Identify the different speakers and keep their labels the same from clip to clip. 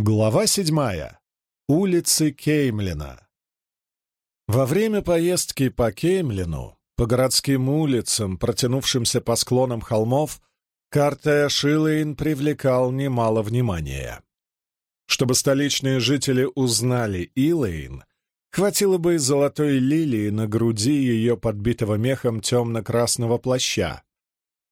Speaker 1: Глава седьмая. Улицы Кеймлина. Во время поездки по Кеймлину, по городским улицам, протянувшимся по склонам холмов, Карте Шилейн привлекал немало внимания. Чтобы столичные жители узнали Илэйн, хватило бы и золотой лилии на груди ее подбитого мехом темно-красного плаща.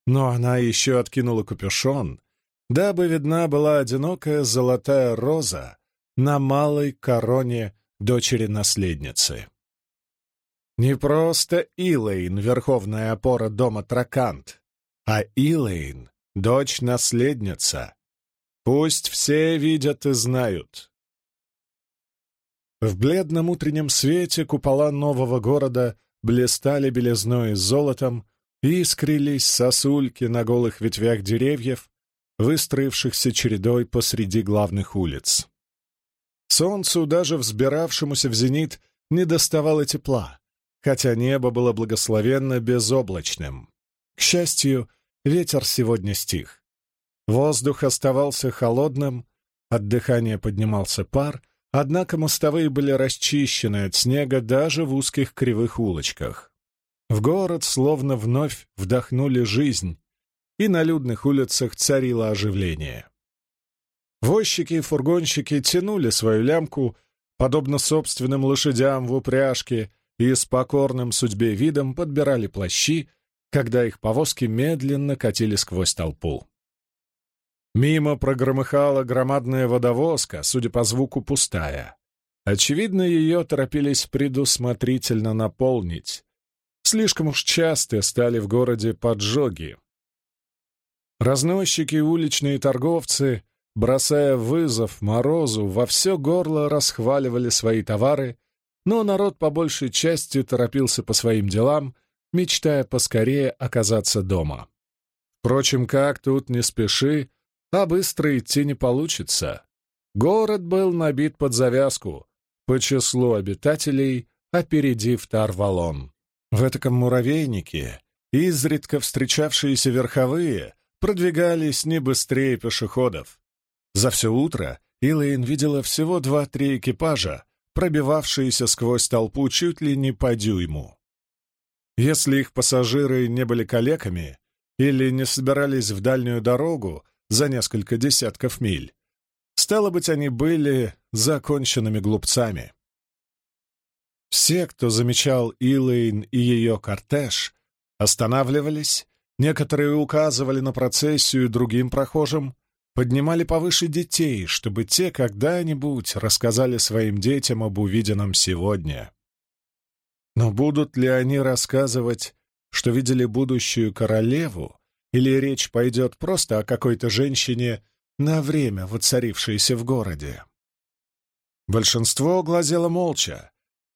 Speaker 1: Но она еще откинула капюшон — дабы видна была одинокая золотая роза на малой короне дочери-наследницы. Не просто Илэйн — верховная опора дома Тракант, а Илэйн — дочь-наследница. Пусть все видят и знают. В бледном утреннем свете купола нового города блистали белизной и золотом, искрились сосульки на голых ветвях деревьев, выстроившихся чередой посреди главных улиц. Солнцу, даже взбиравшемуся в зенит, не доставало тепла, хотя небо было благословенно безоблачным. К счастью, ветер сегодня стих. Воздух оставался холодным, от дыхания поднимался пар, однако мостовые были расчищены от снега даже в узких кривых улочках. В город словно вновь вдохнули жизнь, и на людных улицах царило оживление. Возчики и фургонщики тянули свою лямку, подобно собственным лошадям в упряжке, и с покорным судьбе видом подбирали плащи, когда их повозки медленно катили сквозь толпу. Мимо прогромыхала громадная водовозка, судя по звуку, пустая. Очевидно, ее торопились предусмотрительно наполнить. Слишком уж часто стали в городе поджоги. Разносчики и уличные торговцы, бросая вызов морозу, во все горло расхваливали свои товары, но народ по большей части торопился по своим делам, мечтая поскорее оказаться дома. Впрочем, как тут не спеши, а быстро идти не получится. Город был набит под завязку, по числу обитателей, опередив Тарвалон. В этом муравейнике изредка встречавшиеся верховые продвигались не быстрее пешеходов. За все утро Илэйн видела всего два-три экипажа, пробивавшиеся сквозь толпу чуть ли не по дюйму. Если их пассажиры не были калеками или не собирались в дальнюю дорогу за несколько десятков миль, стало быть, они были законченными глупцами. Все, кто замечал Илэйн и ее кортеж, останавливались Некоторые указывали на процессию другим прохожим, поднимали повыше детей, чтобы те когда-нибудь рассказали своим детям об увиденном сегодня. Но будут ли они рассказывать, что видели будущую королеву, или речь пойдет просто о какой-то женщине на время воцарившейся в городе? Большинство глазело молча,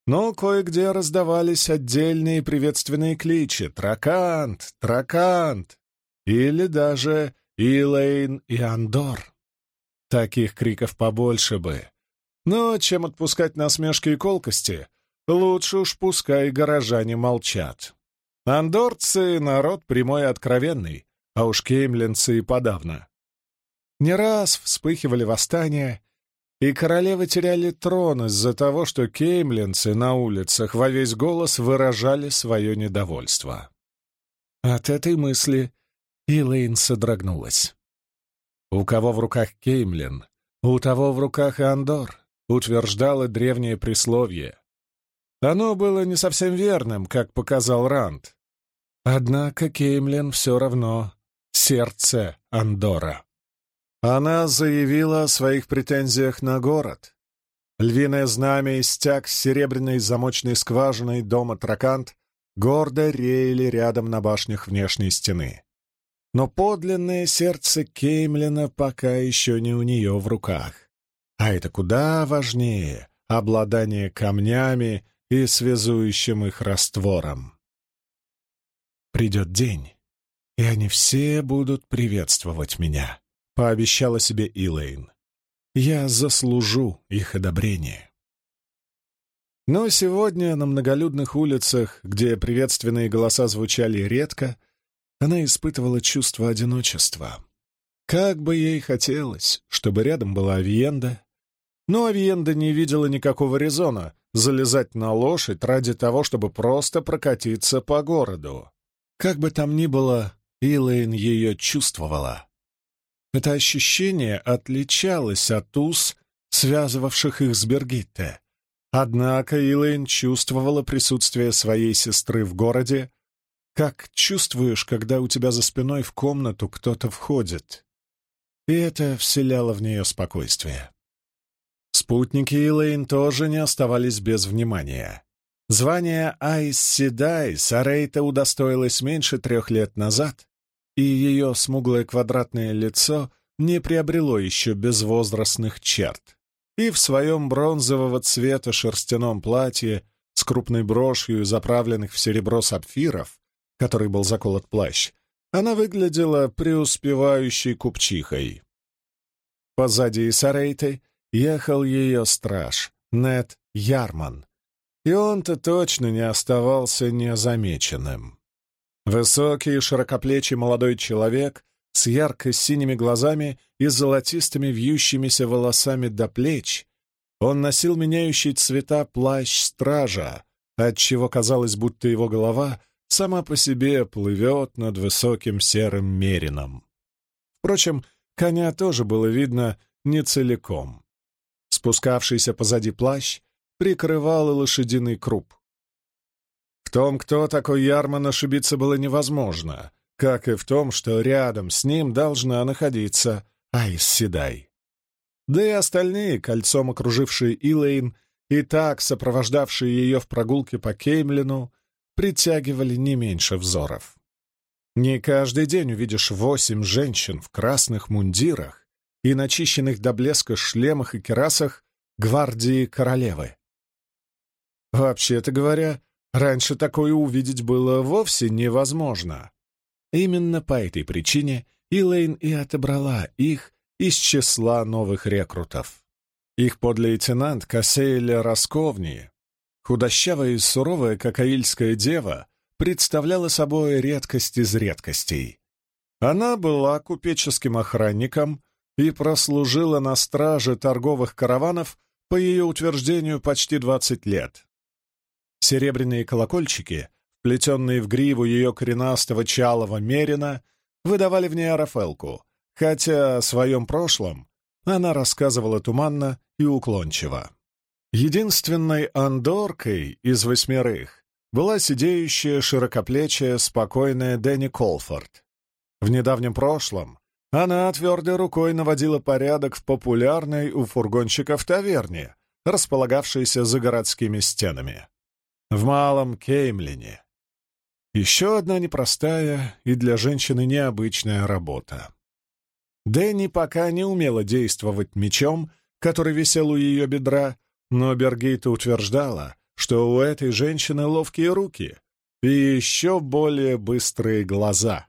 Speaker 1: но кое-где раздавались отдельные приветственные кличи «Тракант! Тракант!» или даже «Илэйн и Андор». Таких криков побольше бы. Но чем отпускать насмешки и колкости, лучше уж пускай горожане молчат. Андорцы — народ прямой и откровенный, а уж кеймленцы и подавно. Не раз вспыхивали восстания, и королевы теряли трон из-за того, что кеймлинцы на улицах во весь голос выражали свое недовольство. От этой мысли Илэйн содрогнулась. «У кого в руках Кеймлин, у того в руках и Андор», утверждало древнее присловие. Оно было не совсем верным, как показал Ранд. Однако Кеймлин все равно сердце Андора. Она заявила о своих претензиях на город. Львиное знамя и стяг с серебряной замочной скважиной дома Тракант гордо реяли рядом на башнях внешней стены. Но подлинное сердце Кеймлина пока еще не у нее в руках. А это куда важнее — обладание камнями и связующим их раствором. Придет день, и они все будут приветствовать меня. — пообещала себе Илэйн. «Я заслужу их одобрение». Но сегодня на многолюдных улицах, где приветственные голоса звучали редко, она испытывала чувство одиночества. Как бы ей хотелось, чтобы рядом была Авиенда, но Авиенда не видела никакого резона залезать на лошадь ради того, чтобы просто прокатиться по городу. Как бы там ни было, Илэйн ее чувствовала. Это ощущение отличалось от уз, связывавших их с Бергитте. Однако Илэйн чувствовала присутствие своей сестры в городе, как чувствуешь, когда у тебя за спиной в комнату кто-то входит. И это вселяло в нее спокойствие. Спутники Илэйн тоже не оставались без внимания. Звание Айс Седай Сарейта удостоилась меньше трех лет назад, и ее смуглое квадратное лицо не приобрело еще безвозрастных черт. И в своем бронзового цвета шерстяном платье с крупной брошью, заправленных в серебро сапфиров, который был заколот плащ, она выглядела преуспевающей купчихой. Позади Сарейты ехал ее страж, Нед Ярман, и он-то точно не оставался незамеченным. Высокий, широкоплечий молодой человек с ярко-синими глазами и золотистыми вьющимися волосами до плеч. Он носил меняющий цвета плащ стража, отчего казалось, будто его голова сама по себе плывет над высоким серым мерином. Впрочем, коня тоже было видно не целиком. Спускавшийся позади плащ прикрывал и лошадиный круп. В том, кто такой Ярман, ошибиться было невозможно, как и в том, что рядом с ним должна находиться Айс Седай. Да и остальные, кольцом окружившие Илэйн и так сопровождавшие ее в прогулке по Кеймлину, притягивали не меньше взоров. Не каждый день увидишь восемь женщин в красных мундирах и начищенных до блеска шлемах и керасах гвардии королевы. Вообще-то говоря, Раньше такое увидеть было вовсе невозможно. Именно по этой причине Илэйн и отобрала их из числа новых рекрутов. Их подлейтенант Кассейля Росковни, худощавая и суровая, как аильская дева, представляла собой редкость из редкостей. Она была купеческим охранником и прослужила на страже торговых караванов по ее утверждению почти 20 лет. Серебряные колокольчики, плетенные в гриву ее коренастого чалого мерина, выдавали в ней Арафелку, хотя о своем прошлом она рассказывала туманно и уклончиво. Единственной андоркой из восьмерых была сидеющая, широкоплечая, спокойная Дэнни Колфорд. В недавнем прошлом она твердой рукой наводила порядок в популярной у фургонщиков таверне, располагавшейся за городскими стенами в Малом Кеймлине. Еще одна непростая и для женщины необычная работа. Дэнни пока не умела действовать мечом, который висел у ее бедра, но Бергейта утверждала, что у этой женщины ловкие руки и еще более быстрые глаза.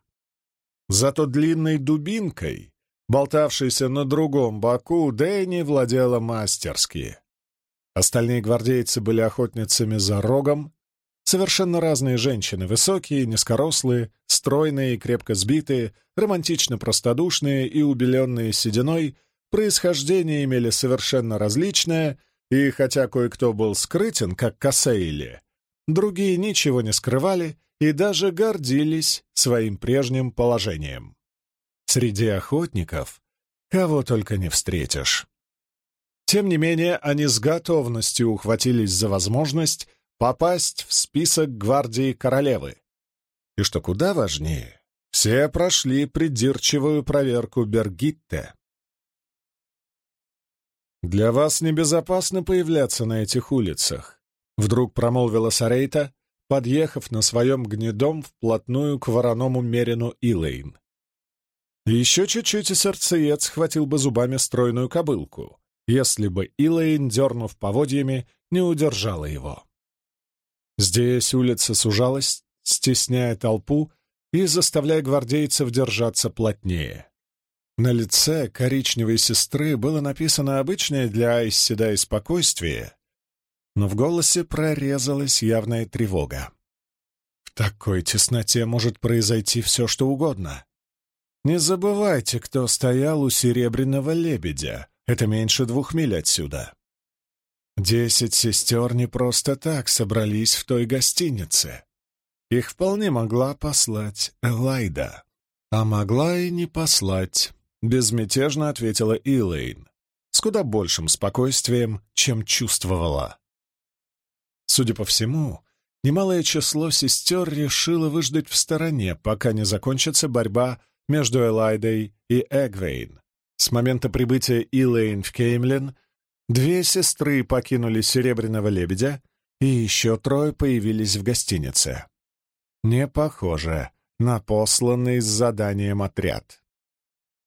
Speaker 1: Зато длинной дубинкой, болтавшейся на другом боку, Дэнни владела мастерски. Остальные гвардейцы были охотницами за рогом. Совершенно разные женщины, высокие, низкорослые, стройные и крепко сбитые, романтично простодушные и убеленные сединой, происхождение имели совершенно различное, и хотя кое-кто был скрытен, как Кассейли, другие ничего не скрывали и даже гордились своим прежним положением. Среди охотников кого только не встретишь. Тем не менее, они с готовностью ухватились за возможность попасть в список гвардии королевы. И что куда важнее, все прошли придирчивую проверку Бергитте. «Для вас небезопасно появляться на этих улицах», — вдруг промолвила Сарейта, подъехав на своем гнедом вплотную к вороному мерину Илэйн. Еще чуть-чуть и сердцеед схватил бы зубами стройную кобылку если бы Илэйн, дернув поводьями, не удержала его. Здесь улица сужалась, стесняя толпу и заставляя гвардейцев держаться плотнее. На лице коричневой сестры было написано обычное для Айсседа спокойствие, но в голосе прорезалась явная тревога. В такой тесноте может произойти все, что угодно. Не забывайте, кто стоял у Серебряного Лебедя. Это меньше двух миль отсюда. Десять сестер не просто так собрались в той гостинице. Их вполне могла послать Элайда. А могла и не послать, — безмятежно ответила Илэйн, с куда большим спокойствием, чем чувствовала. Судя по всему, немалое число сестер решило выждать в стороне, пока не закончится борьба между Элайдой и Эгвейн. С момента прибытия Илэйн в Кеймлин две сестры покинули Серебряного Лебедя, и еще трое появились в гостинице. Не похоже на посланный с заданием отряд.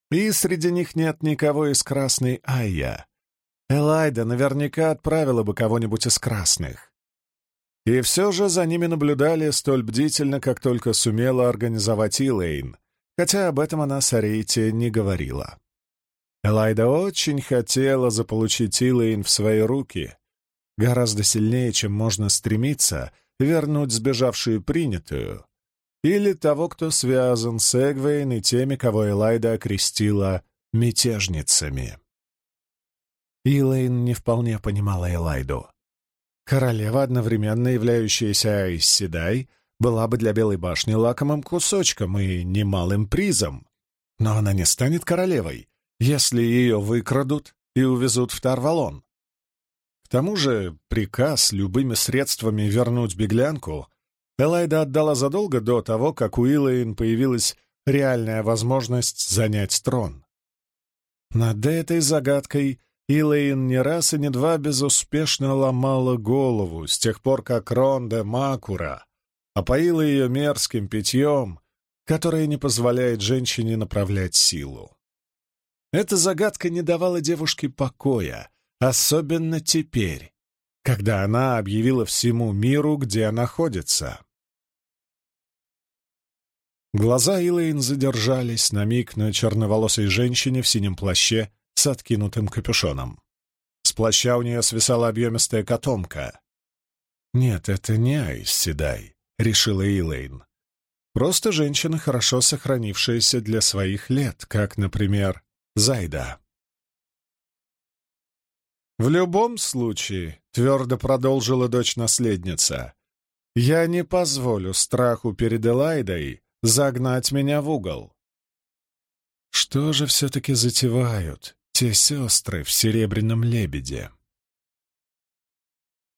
Speaker 1: И среди них нет никого из Красной Айя. Элайда наверняка отправила бы кого-нибудь из Красных. И все же за ними наблюдали столь бдительно, как только сумела организовать Илэйн, хотя об этом она Сарейте не говорила. Элайда очень хотела заполучить Илэйн в свои руки, гораздо сильнее, чем можно стремиться вернуть сбежавшую принятую, или того, кто связан с Эгвейн и теми, кого Элайда окрестила мятежницами. Илэйн не вполне понимала Элайду. Королева, одновременно являющаяся Айсседай, была бы для Белой башни лакомым кусочком и немалым призом. Но она не станет королевой, если ее выкрадут и увезут в Тарвалон. К тому же приказ любыми средствами вернуть беглянку Элайда отдала задолго до того, как у Илэйн появилась реальная возможность занять трон. Над этой загадкой Илэйн не раз и не два безуспешно ломала голову с тех пор, как Ронде Макура опоила ее мерзким питьем, которое не позволяет женщине направлять силу. Эта загадка не давала девушке покоя, особенно теперь, когда она объявила всему миру, где находится. Глаза Илэйн задержались на миг на черноволосой женщине в синем плаще с откинутым капюшоном. С плаща у нее свисала объемистая котомка. «Нет, это не Айс Седай», — решила Илэйн. «Просто женщина, хорошо сохранившаяся для своих лет, как, например, Зайда». «В любом случае», — твердо продолжила дочь-наследница, — «я не позволю страху перед Элайдой загнать меня в угол». Что же все-таки затевают те сестры в «Серебряном лебеде»?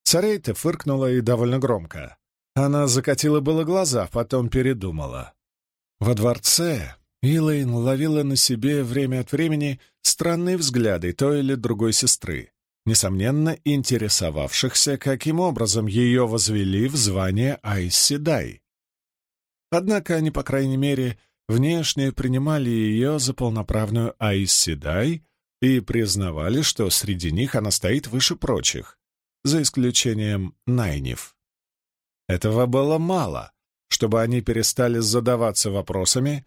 Speaker 1: Царейта фыркнула и довольно громко. Она закатила было глаза, потом передумала. Во дворце Илэйн ловила на себе время от времени странные взгляды той или другой сестры несомненно, интересовавшихся, каким образом ее возвели в звание Айсседай. Однако они, по крайней мере, внешне принимали ее за полноправную Айсседай и признавали, что среди них она стоит выше прочих, за исключением Найниф. Этого было мало, чтобы они перестали задаваться вопросами,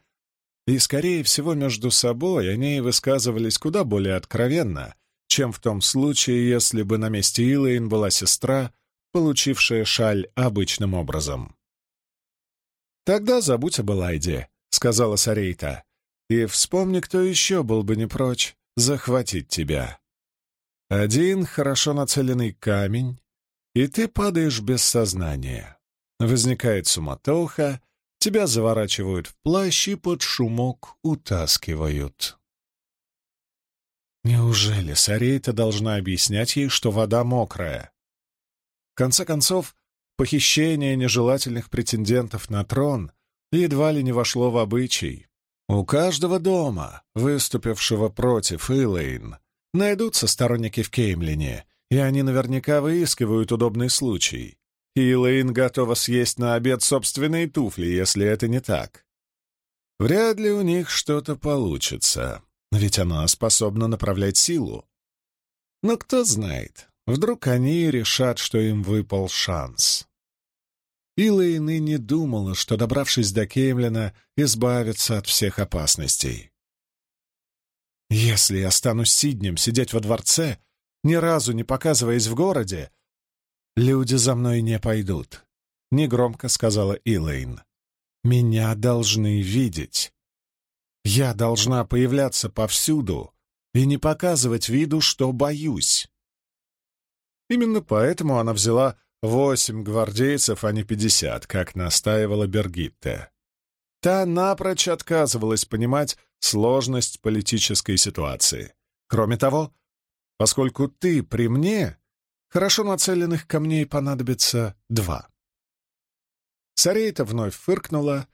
Speaker 1: и, скорее всего, между собой они высказывались куда более откровенно, чем в том случае, если бы на месте Илэйн была сестра, получившая шаль обычным образом. «Тогда забудь об Элайде», — сказала Сарейта, «и вспомни, кто еще был бы не прочь захватить тебя. Один хорошо нацеленный камень, и ты падаешь без сознания. Возникает суматоха, тебя заворачивают в плащ и под шумок утаскивают». Неужели Сарейта должна объяснять ей, что вода мокрая? В конце концов, похищение нежелательных претендентов на трон едва ли не вошло в обычай. У каждого дома, выступившего против Илэйн, найдутся сторонники в Кеймлине, и они наверняка выискивают удобный случай. Илэйн готова съесть на обед собственные туфли, если это не так. Вряд ли у них что-то получится. Ведь она способна направлять силу. Но кто знает, вдруг они решат, что им выпал шанс. Илэйн и не думала, что, добравшись до Кеймлина, избавится от всех опасностей. «Если я стану Сиднем сидеть во дворце, ни разу не показываясь в городе, люди за мной не пойдут», — негромко сказала Илэйн. «Меня должны видеть. Я должна появляться повсюду и не показывать виду, что боюсь. Именно поэтому она взяла восемь гвардейцев, а не пятьдесят, как настаивала Бергитте. Та напрочь отказывалась понимать сложность политической ситуации. Кроме того, поскольку ты при мне, хорошо нацеленных камней понадобится два. Сарейта вновь фыркнула,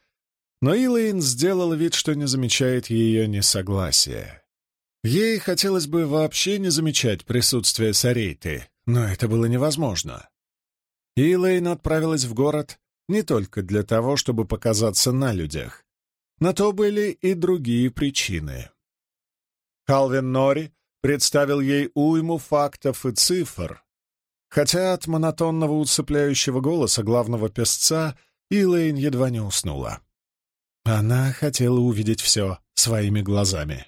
Speaker 1: но Илэйн сделала вид, что не замечает ее несогласия. Ей хотелось бы вообще не замечать присутствие Сарейты, но это было невозможно. Илэйн отправилась в город не только для того, чтобы показаться на людях. На то были и другие причины. Халвин Нори представил ей уйму фактов и цифр, хотя от монотонного усыпляющего голоса главного песца Илэйн едва не уснула. Она хотела увидеть все своими глазами.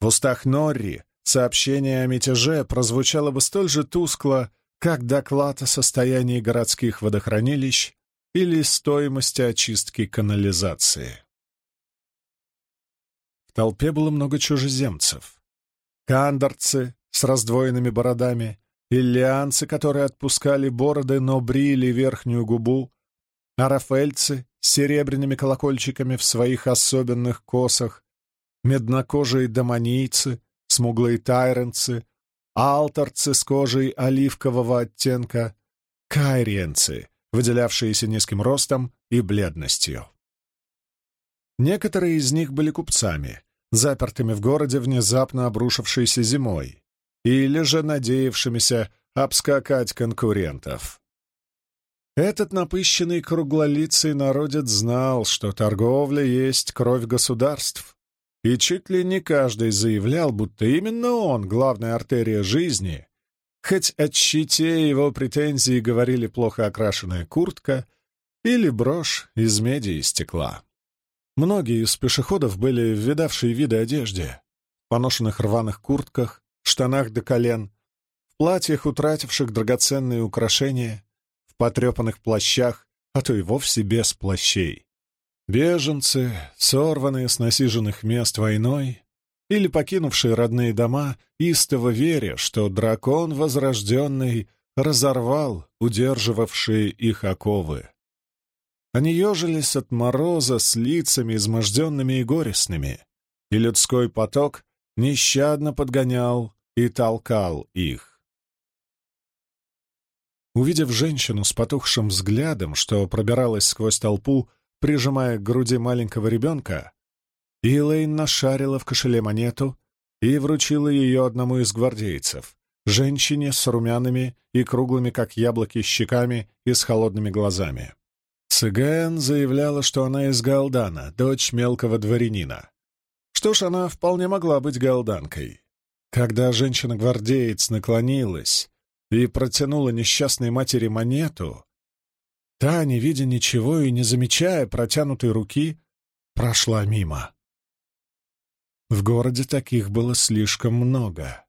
Speaker 1: В устах Норри сообщение о мятеже прозвучало бы столь же тускло, как доклад о состоянии городских водохранилищ или стоимости очистки канализации. В толпе было много чужеземцев. Кандорцы с раздвоенными бородами, иллианцы, которые отпускали бороды, но брили верхнюю губу, арафельцы с серебряными колокольчиками в своих особенных косах, меднокожие домонийцы, смуглые тайренцы, алтарцы с кожей оливкового оттенка, кайриенцы, выделявшиеся низким ростом и бледностью. Некоторые из них были купцами, запертыми в городе внезапно обрушившейся зимой, или же надеявшимися обскакать конкурентов. Этот напыщенный круглолицый народец знал, что торговля есть кровь государств, и чуть ли не каждый заявлял, будто именно он — главная артерия жизни, хоть о щите его претензии говорили плохо окрашенная куртка или брошь из меди и стекла. Многие из пешеходов были в видавшей виды одежде, поношенных рваных куртках, штанах до колен, в платьях, утративших драгоценные украшения, в потрепанных плащах, а то и вовсе без плащей. Беженцы, сорванные с насиженных мест войной, или покинувшие родные дома, истово веря, что дракон возрожденный разорвал удерживавшие их оковы. Они ежились от мороза с лицами изможденными и горестными, и людской поток нещадно подгонял и толкал их. Увидев женщину с потухшим взглядом, что пробиралась сквозь толпу, прижимая к груди маленького ребенка, Илэйн нашарила в кошеле монету и вручила ее одному из гвардейцев, женщине с румяными и круглыми, как яблоки, щеками и с холодными глазами. Цыган заявляла, что она из Галдана, дочь мелкого дворянина. Что ж, она вполне могла быть галданкой. Когда женщина-гвардеец наклонилась и протянула несчастной матери монету, Та, не видя ничего и не замечая протянутой руки, прошла мимо. В городе таких было слишком много.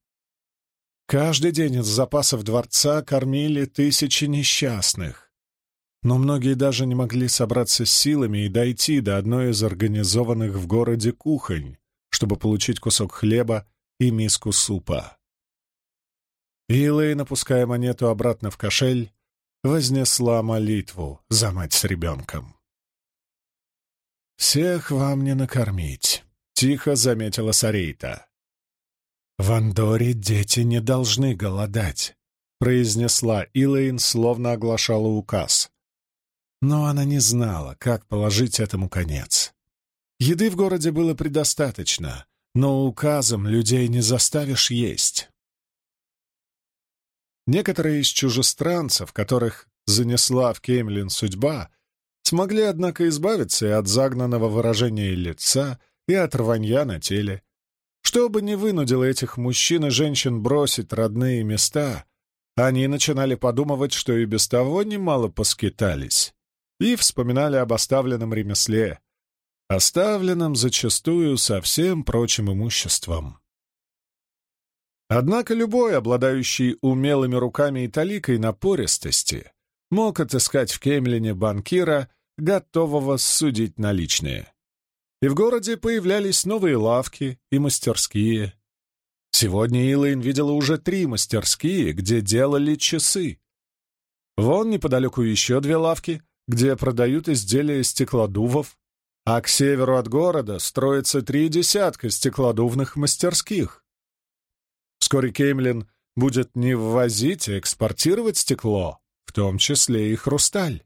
Speaker 1: Каждый день из запасов дворца кормили тысячи несчастных. Но многие даже не могли собраться с силами и дойти до одной из организованных в городе кухонь, чтобы получить кусок хлеба и миску супа. Илэй, напуская монету обратно в кошель, вознесла молитву за мать с ребенком. «Всех вам не накормить», — тихо заметила Сарейта. «В Андоре дети не должны голодать», — произнесла Илэйн, словно оглашала указ. Но она не знала, как положить этому конец. Еды в городе было предостаточно, но указом людей не заставишь есть. Некоторые из чужестранцев, которых занесла в Кеймлин судьба, смогли, однако, избавиться и от загнанного выражения лица, и от рванья на теле. Что бы ни вынудило этих мужчин и женщин бросить родные места, они начинали подумывать, что и без того немало поскитались, и вспоминали об оставленном ремесле, оставленном зачастую со всем прочим имуществом. Однако любой, обладающий умелыми руками и таликой напористости, мог отыскать в Кемлине банкира, готового судить наличные. и в городе появлялись новые лавки и мастерские. Сегодня Илэйн видела уже три мастерские, где делали часы. Вон неподалеку еще две лавки, где продают изделия стеклодувов, а к северу от города строится три десятка стеклодувных мастерских. Вскоре Кеймлин будет не ввозить, а экспортировать стекло, в том числе и хрусталь.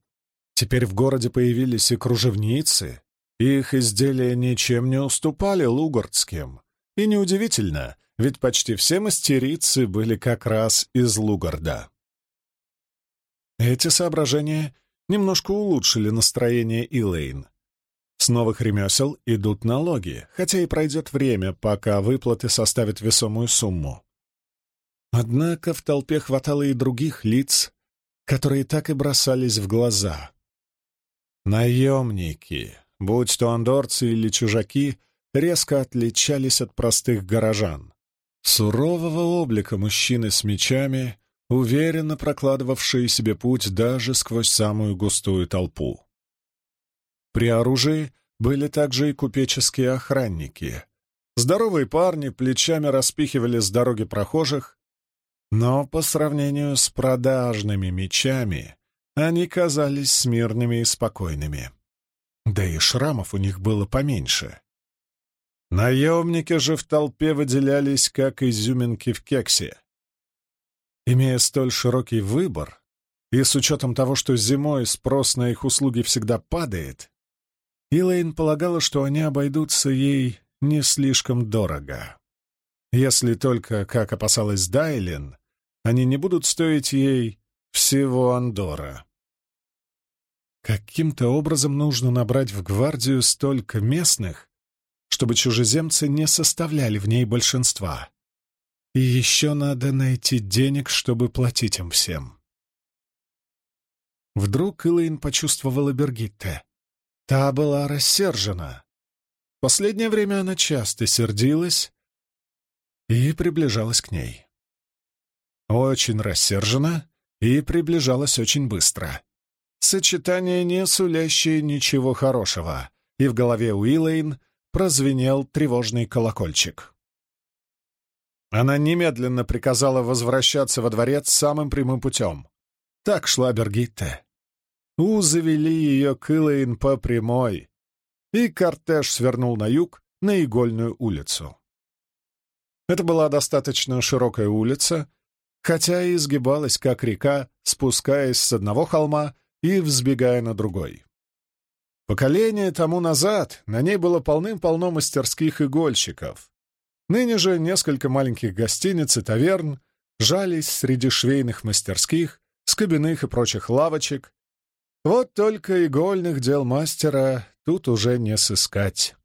Speaker 1: Теперь в городе появились и кружевницы, их изделия ничем не уступали лугардским. И неудивительно, ведь почти все мастерицы были как раз из Лугарда. Эти соображения немножко улучшили настроение Илэйн. С новых ремесел идут налоги, хотя и пройдет время, пока выплаты составят весомую сумму. Однако в толпе хватало и других лиц, которые так и бросались в глаза. Наемники, будь то андорцы или чужаки, резко отличались от простых горожан. Сурового облика мужчины с мечами, уверенно прокладывавшие себе путь даже сквозь самую густую толпу. При оружии были также и купеческие охранники. Здоровые парни плечами распихивали с дороги прохожих, но по сравнению с продажными мечами они казались смирными и спокойными. Да и шрамов у них было поменьше. Наемники же в толпе выделялись, как изюминки в кексе. Имея столь широкий выбор, и с учетом того, что зимой спрос на их услуги всегда падает, Илэйн полагала, что они обойдутся ей не слишком дорого. Если только, как опасалась Дайлин, они не будут стоить ей всего Андора. Каким-то образом нужно набрать в гвардию столько местных, чтобы чужеземцы не составляли в ней большинства. И еще надо найти денег, чтобы платить им всем. Вдруг Илэйн почувствовала Бергитте. Та была рассержена. Последнее время она часто сердилась и приближалась к ней. Очень рассержена и приближалась очень быстро. Сочетание, не сулящее ничего хорошего, и в голове Уиллейн прозвенел тревожный колокольчик. Она немедленно приказала возвращаться во дворец самым прямым путем. Так шла Бергитте. У завели ее к Илэйн по прямой, и кортеж свернул на юг, на Игольную улицу. Это была достаточно широкая улица, хотя и изгибалась, как река, спускаясь с одного холма и взбегая на другой. Поколение тому назад на ней было полным-полно мастерских игольщиков. Ныне же несколько маленьких гостиниц и таверн жались среди швейных мастерских, скобяных и прочих лавочек. Вот только игольных дел мастера тут уже не сыскать.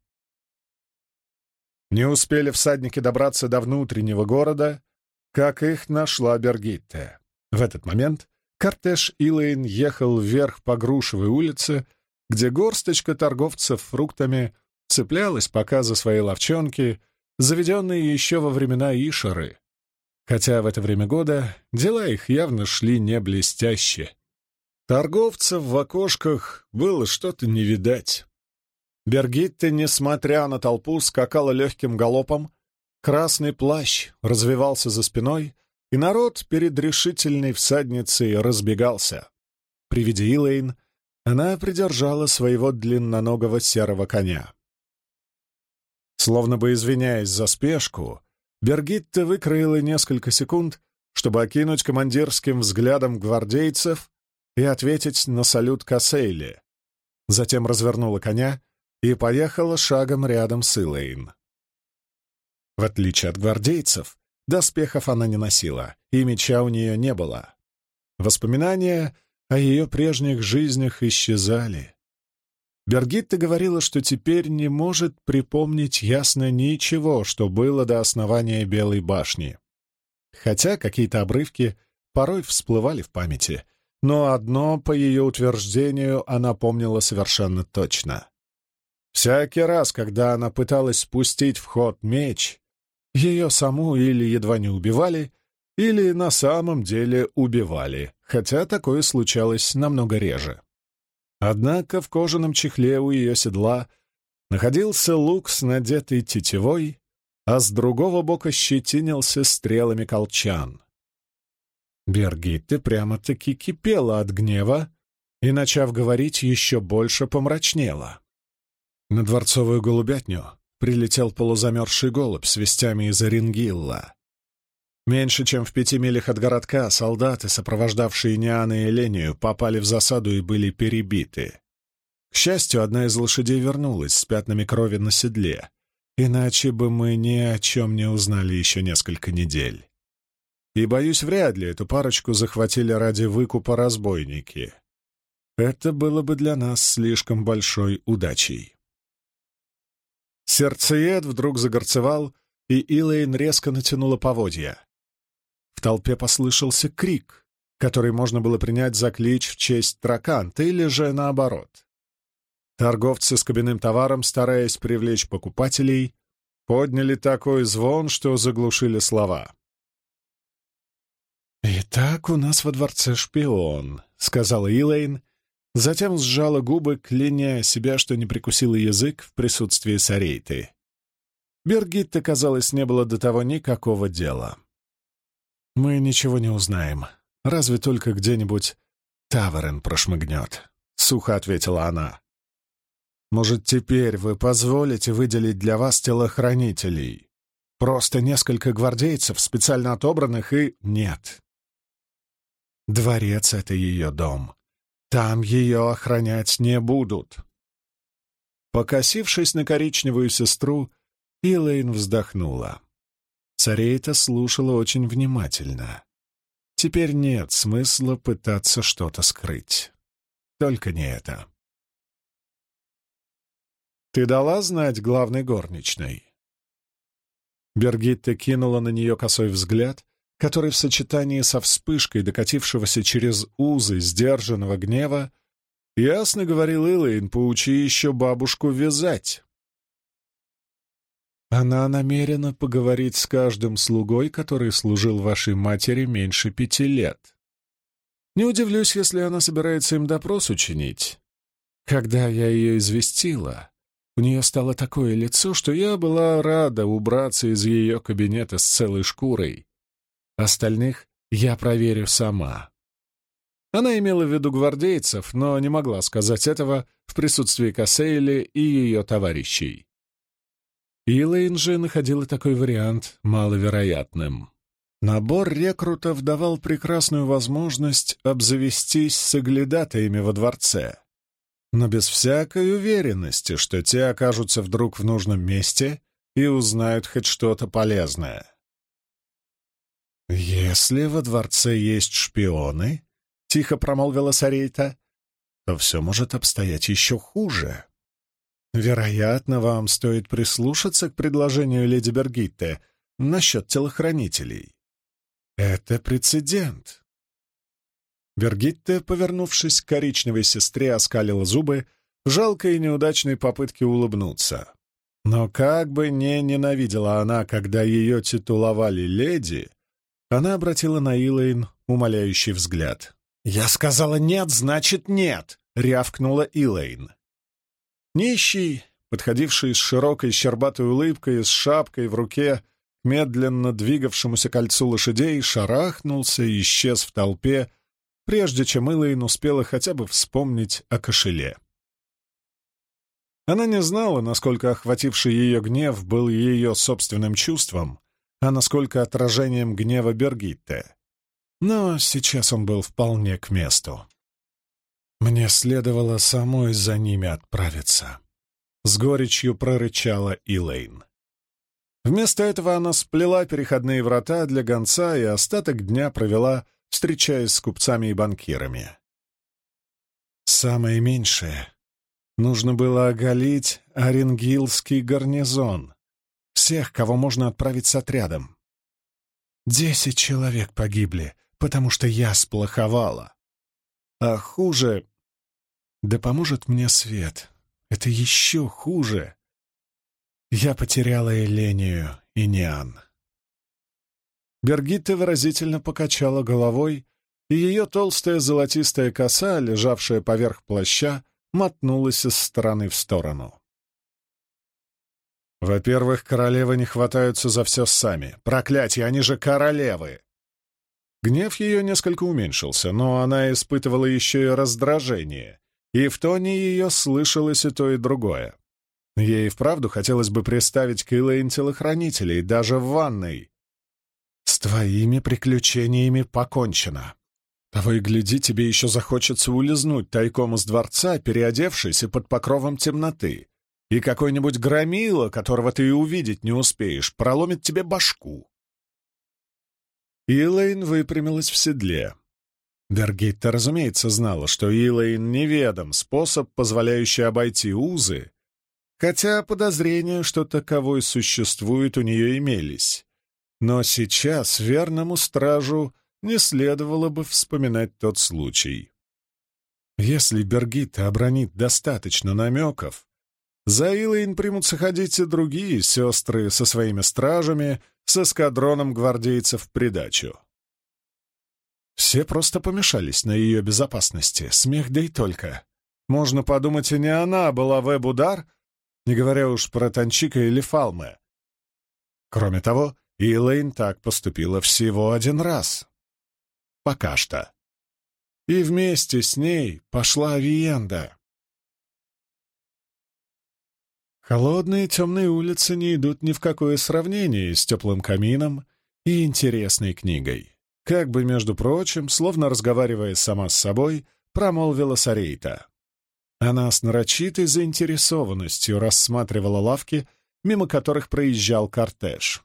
Speaker 1: Не успели всадники добраться до внутреннего города, как их нашла Бергитте. В этот момент Кортеж Илэйн ехал вверх по Грушевой улице, где горсточка торговцев фруктами цеплялась пока за свои ловчонки, заведенные еще во времена Ишары, хотя в это время года дела их явно шли не блестяще. Торговцев в окошках было что-то не видать. Бергитта, несмотря на толпу, скакала легким галопом, красный плащ развивался за спиной — и народ перед решительной всадницей разбегался. При виде Илэйн она придержала своего длинноногого серого коня. Словно бы извиняясь за спешку, Бергитта выкроила несколько секунд, чтобы окинуть командирским взглядом гвардейцев и ответить на салют Кассейли. Затем развернула коня и поехала шагом рядом с Илэйн. В отличие от гвардейцев, Доспехов она не носила, и меча у нее не было. Воспоминания о ее прежних жизнях исчезали. Бергитта говорила, что теперь не может припомнить ясно ничего, что было до основания Белой башни. Хотя какие-то обрывки порой всплывали в памяти, но одно, по ее утверждению, она помнила совершенно точно. Всякий раз, когда она пыталась спустить в ход меч, ее саму или едва не убивали, или на самом деле убивали, хотя такое случалось намного реже. Однако в кожаном чехле у ее седла находился лук с надетой тетивой, а с другого бока щетинился стрелами колчан. Бергитте прямо-таки кипела от гнева и, начав говорить, еще больше помрачнела. На дворцовую голубятню прилетел полузамерзший голубь с вестями из Оренгилла. Меньше чем в пяти милях от городка солдаты, сопровождавшие Ниана и Лению, попали в засаду и были перебиты. К счастью, одна из лошадей вернулась с пятнами крови на седле, иначе бы мы ни о чем не узнали еще несколько недель. И, боюсь, вряд ли эту парочку захватили ради выкупа разбойники. Это было бы для нас слишком большой удачей. Сердцеед вдруг загорцевал, и Илэйн резко натянула поводья. В толпе послышался крик, который можно было принять за клич в честь Траканта или же наоборот. Торговцы с кабинным товаром, стараясь привлечь покупателей, подняли такой звон, что заглушили слова. «Итак, у нас во дворце шпион», — сказала Илэйн, затем сжала губы, кляня себя, что не прикусила язык в присутствии Сарейты. Бергитте, казалось, не было до того никакого дела. «Мы ничего не узнаем, разве только где-нибудь Таверен прошмыгнет», — сухо ответила она. «Может, теперь вы позволите выделить для вас телохранителей? Просто несколько гвардейцев, специально отобранных, и нет. Дворец — это ее дом. Там ее охранять не будут. Покосившись на коричневую сестру, Илэйн вздохнула. Царейта слушала очень внимательно. Теперь нет смысла пытаться что-то скрыть. Только не это. «Ты дала знать главной горничной?» Бергитта кинула на нее косой взгляд, который в сочетании со вспышкой, докатившегося через узы сдержанного гнева, ясно говорил Илэйн, поучи еще бабушку вязать. Она намерена поговорить с каждым слугой, который служил вашей матери меньше пяти лет. Не удивлюсь, если она собирается им допрос учинить. Когда я ее известила, у нее стало такое лицо, что я была рада убраться из ее кабинета с целой шкурой, Остальных я проверю сама. Она имела в виду гвардейцев, но не могла сказать этого в присутствии Кассейли и ее товарищей. Илэйн же находила такой вариант маловероятным. Набор рекрутов давал прекрасную возможность обзавестись соглядатаями во дворце, но без всякой уверенности, что те окажутся вдруг в нужном месте и узнают хоть что-то полезное. «Если во дворце есть шпионы», — тихо промолвила Сарейта, — «то все может обстоять еще хуже. Вероятно, вам стоит прислушаться к предложению леди Бергитте насчет телохранителей. Это прецедент». Бергитте, повернувшись к коричневой сестре, оскалила зубы в жалкой и неудачной попытке улыбнуться. Но как бы не ненавидела она, когда ее титуловали леди, она обратила на Илэйн умоляющий взгляд. «Я сказала нет, значит нет!» — рявкнула Илэйн. Нищий, подходивший с широкой щербатой улыбкой и с шапкой в руке, медленно двигавшемуся кольцу лошадей, шарахнулся и исчез в толпе, прежде чем Илэйн успела хотя бы вспомнить о кошеле. Она не знала, насколько охвативший ее гнев был ее собственным чувством, а насколько отражением гнева Бергитте. Но сейчас он был вполне к месту. Мне следовало самой за ними отправиться. С горечью прорычала Илэйн. Вместо этого она сплела переходные врата для гонца и остаток дня провела, встречаясь с купцами и банкирами. Самое меньшее — нужно было оголить Оренгилский гарнизон, всех, кого можно отправить с отрядом. Десять человек погибли, потому что я сплоховала. А хуже... Да поможет мне свет. Это еще хуже. Я потеряла Элению и Ниан. Бергитта выразительно покачала головой, и ее толстая золотистая коса, лежавшая поверх плаща, мотнулась из стороны в сторону. Во-первых, королевы не хватаются за все сами. Проклятье, они же королевы! Гнев ее несколько уменьшился, но она испытывала еще и раздражение, и в тоне ее слышалось и то, и другое. Ей вправду хотелось бы представить к Илэйн телохранителей, даже в ванной. «С твоими приключениями покончено. Того и гляди, тебе еще захочется улизнуть тайком из дворца, переодевшись и под покровом темноты, и какой-нибудь громила, которого ты и увидеть не успеешь, проломит тебе башку. Илэйн выпрямилась в седле. Бергитта, разумеется, знала, что Илэйн неведом способ, позволяющий обойти узы, хотя подозрения, что таковой существует, у нее имелись. Но сейчас верному стражу не следовало бы вспоминать тот случай. Если Бергитта обронит достаточно намеков, за Илэйн примутся ходить и другие сестры со своими стражами, с эскадроном гвардейцев в придачу. Все просто помешались на ее безопасности, смех да и только. Можно подумать, и не она была веб-удар, не говоря уж про Танчика или Фалме. Кроме того, Илэйн так поступила всего один раз. Пока что. И вместе с ней пошла Авиенда. Холодные темные улицы не идут ни в какое сравнение с теплым камином и интересной книгой. Как бы, между прочим, словно разговаривая сама с собой, промолвила Сарейта. Она с нарочитой заинтересованностью рассматривала лавки, мимо которых проезжал кортеж.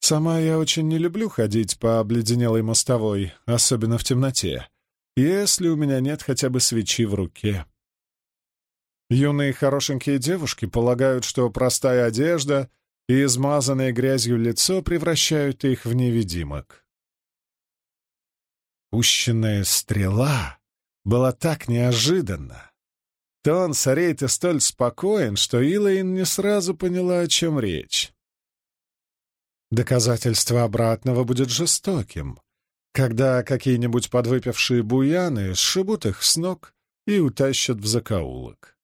Speaker 1: «Сама я очень не люблю ходить по обледенелой мостовой, особенно в темноте, если у меня нет хотя бы свечи в руке», Юные хорошенькие девушки полагают, что простая одежда и измазанное грязью лицо превращают их в невидимок. Пущенная стрела была так неожиданна. Тон Сарейта столь спокоен, что Илэйн не сразу поняла, о чем речь. Доказательство обратного будет жестоким, когда какие-нибудь подвыпившие буяны сшибут их с ног и утащат в закоулок.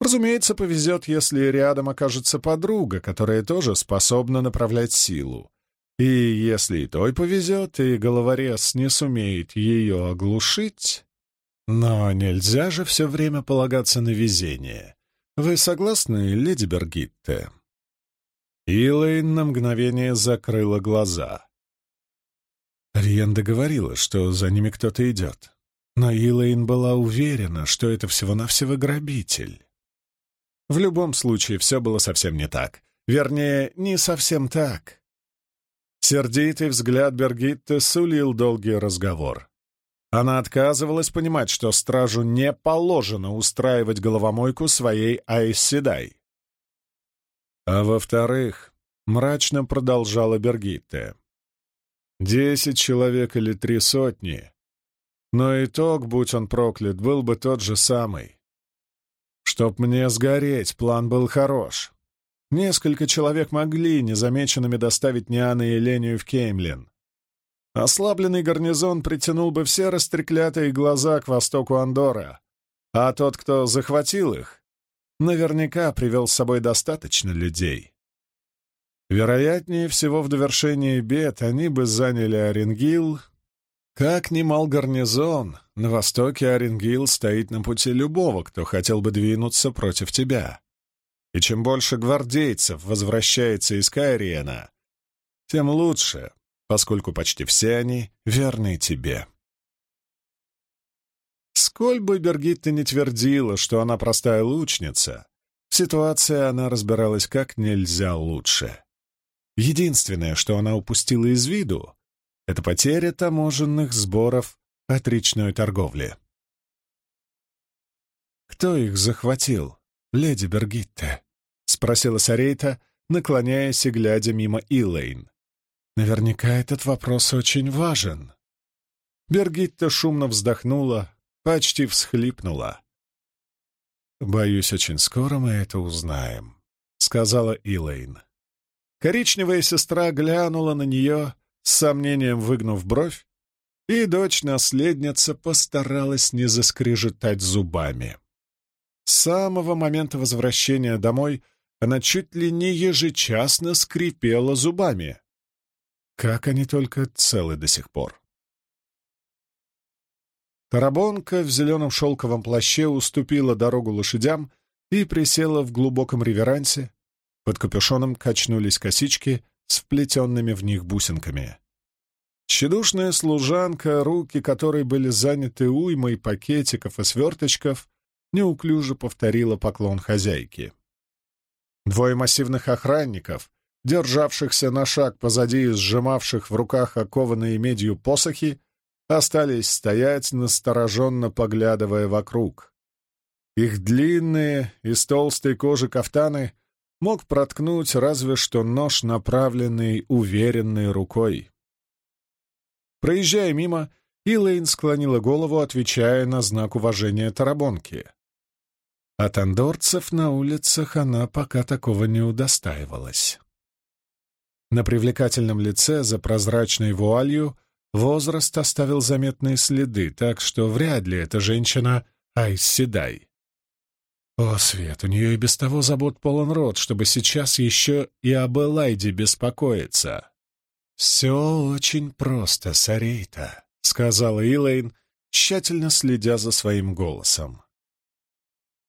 Speaker 1: Разумеется, повезет, если рядом окажется подруга, которая тоже способна направлять силу. И если и той повезет, и головорез не сумеет ее оглушить... Но нельзя же все время полагаться на везение. Вы согласны, леди Бергитте?» Илэйн на мгновение закрыла глаза. Риенда говорила, что за ними кто-то идет. Но Илэйн была уверена, что это всего-навсего грабитель. В любом случае, все было совсем не так. Вернее, не совсем так. Сердитый взгляд Бергитты сулил долгий разговор. Она отказывалась понимать, что стражу не положено устраивать головомойку своей Айсседай. А во-вторых, мрачно продолжала Бергитте. Десять человек или три сотни. Но итог, будь он проклят, был бы тот же самый. Чтоб мне сгореть, план был хорош. Несколько человек могли незамеченными доставить Ниана и Лению в Кеймлин. Ослабленный гарнизон притянул бы все растреклятые глаза к востоку Андора, а тот, кто захватил их, наверняка привел с собой достаточно людей. Вероятнее всего, в довершении бед они бы заняли Оренгил как немал гарнизон, на востоке Оренгил стоит на пути любого, кто хотел бы двинуться против тебя. И чем больше гвардейцев возвращается из Кайриена, тем лучше, поскольку почти все они верны тебе. Сколь бы Бергитта не твердила, что она простая лучница, в ситуации она разбиралась как нельзя лучше. Единственное, что она упустила из виду, это потеря таможенных сборов от речной торговли. «Кто их захватил, леди Бергитте?» — спросила Сарейта, наклоняясь и глядя мимо Илэйн. «Наверняка этот вопрос очень важен». Бергитта шумно вздохнула, почти всхлипнула. «Боюсь, очень скоро мы это узнаем», — сказала Илэйн. Коричневая сестра глянула на нее с сомнением выгнув бровь, и дочь-наследница постаралась не заскрежетать зубами. С самого момента возвращения домой она чуть ли не ежечасно скрипела зубами. Как они только целы до сих пор. Тарабонка в зеленом шелковом плаще уступила дорогу лошадям и присела в глубоком реверансе. Под капюшоном качнулись косички с вплетенными в них бусинками. Тщедушная служанка, руки которой были заняты уймой пакетиков и сверточков, неуклюже повторила поклон хозяйки. Двое массивных охранников, державшихся на шаг позади и сжимавших в руках окованные медью посохи, остались стоять, настороженно поглядывая вокруг. Их длинные, из толстой кожи кафтаны мог проткнуть разве что нож, направленный уверенной рукой. Проезжая мимо, Илэйн склонила голову, отвечая на знак уважения Тарабонки. От андорцев на улицах она пока такого не удостаивалась. На привлекательном лице за прозрачной вуалью возраст оставил заметные следы, так что вряд ли эта женщина Айс Седай. О, Свет, у нее и без того забот полон рот, чтобы сейчас еще и об Элайде беспокоиться. «Все очень просто, Сарейта», — сказала Илэйн, тщательно следя за своим голосом.